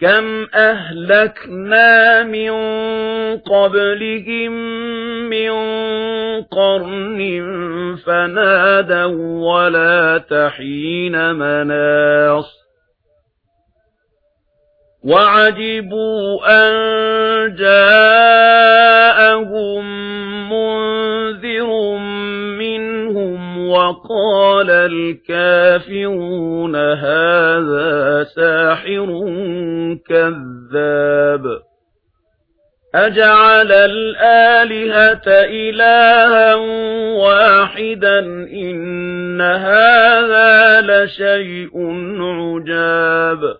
كَمْ أَهْلَكْنَا مِنْ قَبْلِهِمْ مِنْ قَرْنٍ فَنَادَوْا وَلَا تَحِينَ مَنَاصٍ وَعَجِبُوا أَنْ جَاءَهُمْ وَقَالَ الْكَافِرُونَ هَذَا سَاحِرٌ كَذَّابٌ. أَجَعَلَ الْآلِهَةَ إِلَٰهًا وَاحِدًا إِنَّ هَٰذَا لَشَيْءٌ عُجَابٌ.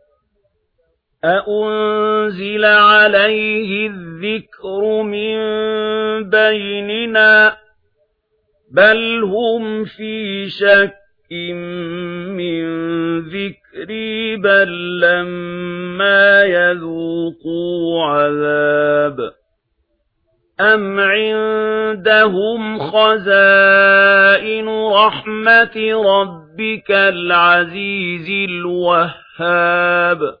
أَأُنْزِلَ عَلَيْهِ الذِّكْرُ مِنْ بَيْنِنَا بَلْ هُمْ فِي شَكٍّ مِنْ ذِكْرِي بَلْ لَمَّا يَذُوقُوا عَذَابَ أَمْ عِندَهُمْ خَزَائِنُ رَحْمَةِ رَبِّكَ الْعَزِيزِ الْوَهَّابِ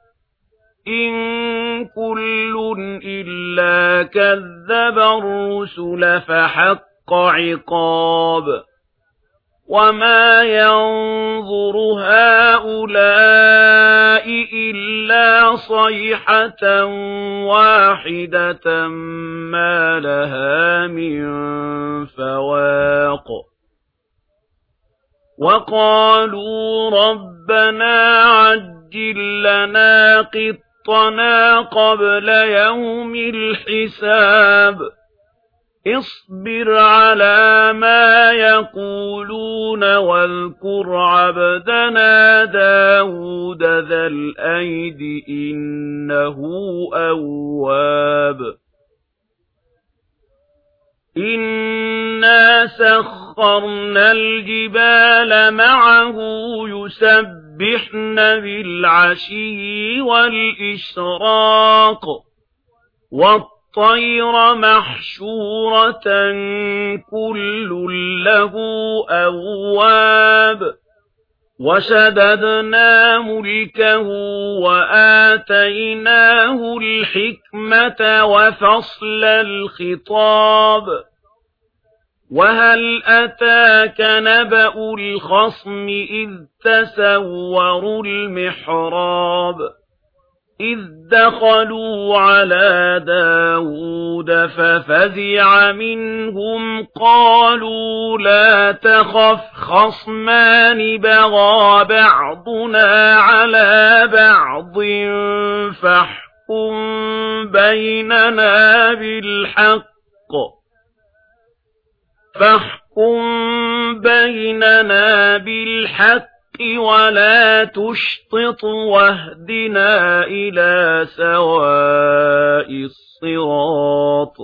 إِن كُلٌّ إِلَّا كَذَّبَ الرُّسُلَ فَحَقَّ عِقَابِ وَمَا يَنظُرُ هَؤُلَاءِ إِلَّا صَيْحَةً وَاحِدَةً مَا لَهَا مِن فَوَاقٍ وَقَالُوا رَبَّنَا عَجِّل لَّنَا قِطَّ خَلَقْنَا قَبْلَ يَوْمِ الْحِسَابِ اصْبِرْ عَلَى مَا يَقُولُونَ وَاذْكُرْ عَبْدَنَا دَاوُودَ ذَا الْأَيْدِ إِنَّهُ أَوَّابٌ إِنَّا سَخَّرْنَا الْجِبَالَ مَعَهُ يسب يسبحن بالعشي والإشراق والطير محشورة كل له أواب وشددنا ملكه وآتيناه الحكمة وفصل الخطاب وَهَلْ أَتَاكَ نَبَأُ الْخَصْمِ إِذْ تَسَوَّرُوا الْمِحْرَابَ إِذْ دَخَلُوا عَلَى دَاوُودَ فَفَزِعَ مِنْهُمْ قَالُوا لَا تَخَفْ خَصْمَانِ بَغَى بَعْضُنَا عَلَى بَعْضٍ فَاحْكُم بَيْنَنَا بِالْحَقِّ فاحكم بيننا بالحق ولا تشطط واهدنا إلى سواء الصراط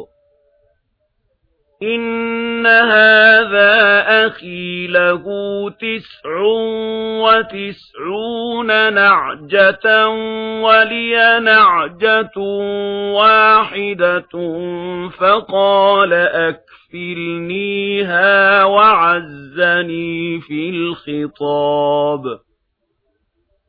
إِنَّ هَذَا أَخِي لَهُ تِسْعٌ وَتِسْعُونَ نَعْجَةً وَلِيَ نَعْجَةٌ وَاحِدَةٌ فَقَالَ أَكْفِلْنِيهَا وَعَزَّنِي فِي الْخِطَابِ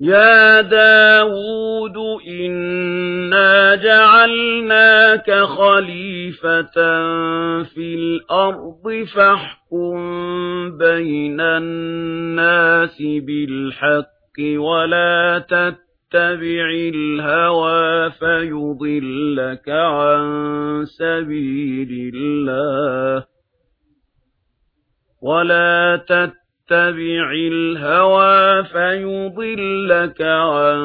يَا دَاوُودُ إِنَّا جَعَلْنَاكَ خَلِيفَةً فِي الْأَرْضِ فَاحْكُم بَيْنَ النَّاسِ بِالْحَقِّ وَلَا تَتَّبِعِ الْهَوَى فَيُضِلَّكَ عَن سَبِيلِ اللَّهِ وَلَا تَتَّبِعِ تَّبِعِ الْهَوَى فَيُضِلَّكَ عَن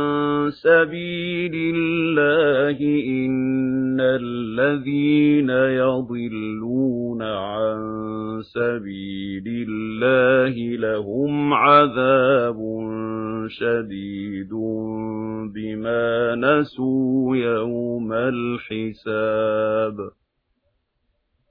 سَبِيلِ اللَّهِ إِنَّ الَّذِينَ يَضِلُّونَ عَن سَبِيلِ اللَّهِ لَهُمْ عَذَابٌ شَدِيدٌ بِمَا نَسُوا يَوْمَ الْحِسَابِ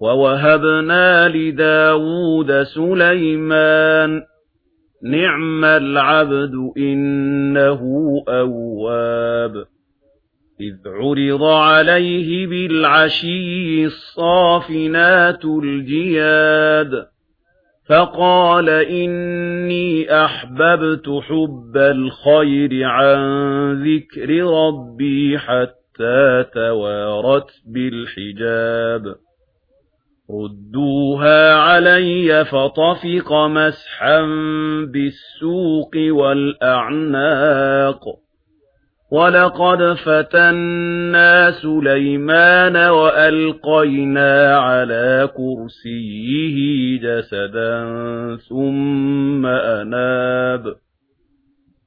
وَوَهَبْنَا لِدَاوُودَ سُلَيْمَانَ نِعْمَ الْعَبْدُ إِنَّهُ أَوَّابٌ إِذْ عُرِضَ عَلَيْهِ بِالْعَشِيِّ الصَّافِنَاتُ الْجِيَادُ فَقَالَ إِنِّي أَحْبَبْتُ حُبَّ الْخَيْرِ عَن ذِكْرِ رَبِّي حَتَّى تَوَارَتْ بِالْحِجَابِ رُدُّوهَا عَلَيَّ فَطَفِقَ مَسْحًا بِالسُّوقِ وَالْأَعْنَاقِ. وَلَقَدْ فَتَنَّا سُلَيْمَانَ وَأَلْقَيْنَا عَلَى كُرْسِيِّهِ جَسَدًا ثُمَّ أَنَابَ.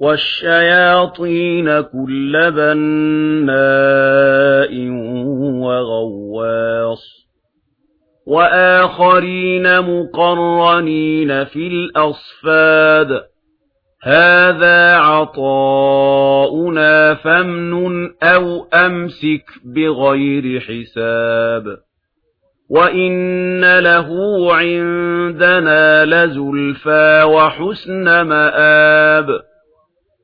والشياطين كل بناء وغواص وآخرين مقرنين في الأصفاد هذا عطاؤنا فامنن أو أمسك بغير حساب وَإِنَّ لَهُ عِندَنَا لَزُلْفَىٰ وَحُسْنَ مَآبٍ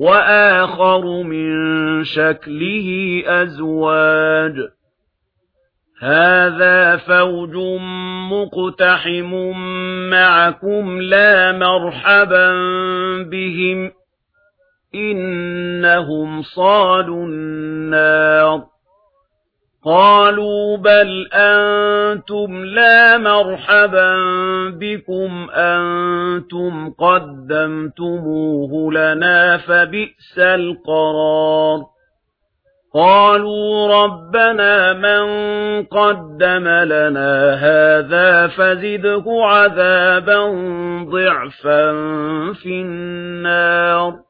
وآخر من شكله أزواج. هذا فوج مقتحم معكم لا مرحبا بهم إنهم صالوا النار. قَالُوا بَلْ أَنتُمْ لَا مَرْحَبًا بِكُمْ أَنتُمْ قَدَّمْتُمُوهُ لَنَا فَبِئْسَ الْقَرَارُ. قَالُوا رَبَّنَا مَن قَدَّمَ لَنَا هَذَا فَزِدْهُ عَذَابًا ضِعْفًا فِي النَّارِ.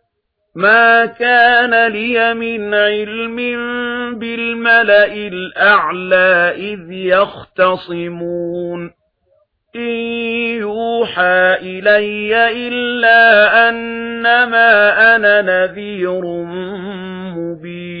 مَا كَانَ لِيَ مِنْ عِلْمٍ بِالْمَلَإِ الْأَعْلَى إِذْ يَخْتَصِمُونَ إِن يُوحَى إِلَيَّ إِلَّا أَنَّمَا أَنَا نَذِيرٌ مُبِينٌ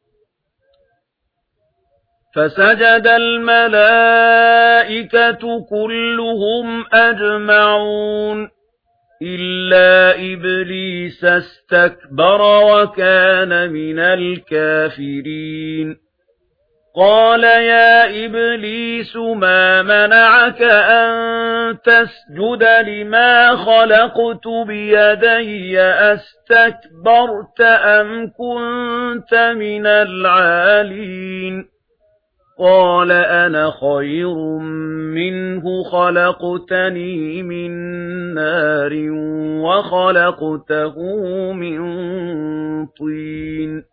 فَسَجَدَ الْمَلَائِكَةُ كُلُّهُمْ أَجْمَعُونَ إِلَّا إِبْلِيسَ اسْتَكْبَرَ وَكَانَ مِنَ الْكَافِرِينَ. قَالَ يَا إِبْلِيسُ مَا مَنَعَكَ أَن تَسْجُدَ لِمَا خَلَقْتُ بِيَدَيَّ؟ أَسْتَكْبَرْتَ أَمْ كُنتَ مِنَ الْعَالِينَ؟ قَالَ أَنَا خَيْرٌ مِّنْهُ خَلَقْتَنِي مِن نَّارٍ وَخَلَقْتَهُ مِن طِينٍ.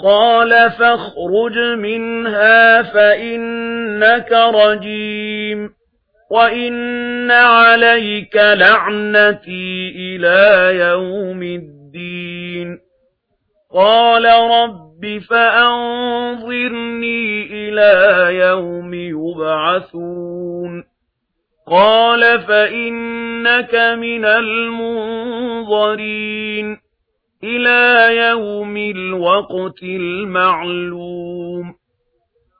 قَالَ فَاخْرُجْ مِنْهَا فَإِنَّكَ رَجِيمٌ وَإِنَّ عَلَيْكَ لَعْنَتِي إِلَى يَوْمِ الدِّينِ. قَالَ رَبِّ رَبِّ فَأَنظِرْنِي إِلَى يَوْمِ يُبْعَثُونَ قَالَ فَإِنَّكَ مِنَ الْمُنظَرِينَ إِلَى يَوْمِ الْوَقْتِ الْمَعْلُومِ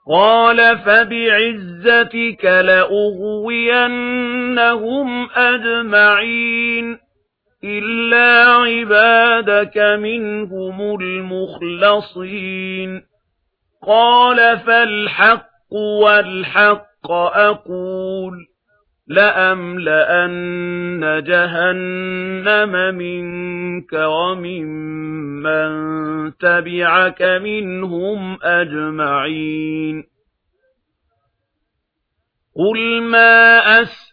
قَالَ فَبِعِزَّتِكَ لَأُغْوِيَنَّهُمْ أَجْمَعِينَ إِلَّا عِبَادَكَ مِنْهُمُ الْمُخْلَصِينَ قَالَ فَالْحَقُّ وَالْحَقَّ أَقُولُ لَأَمْلَأَنَّ جَهَنَّمَ مِنكَ وَمِمَّن تَبِعَكَ مِنْهُمْ أَجْمَعِينَ قُلْ مَا أَسْأَلُكُمْ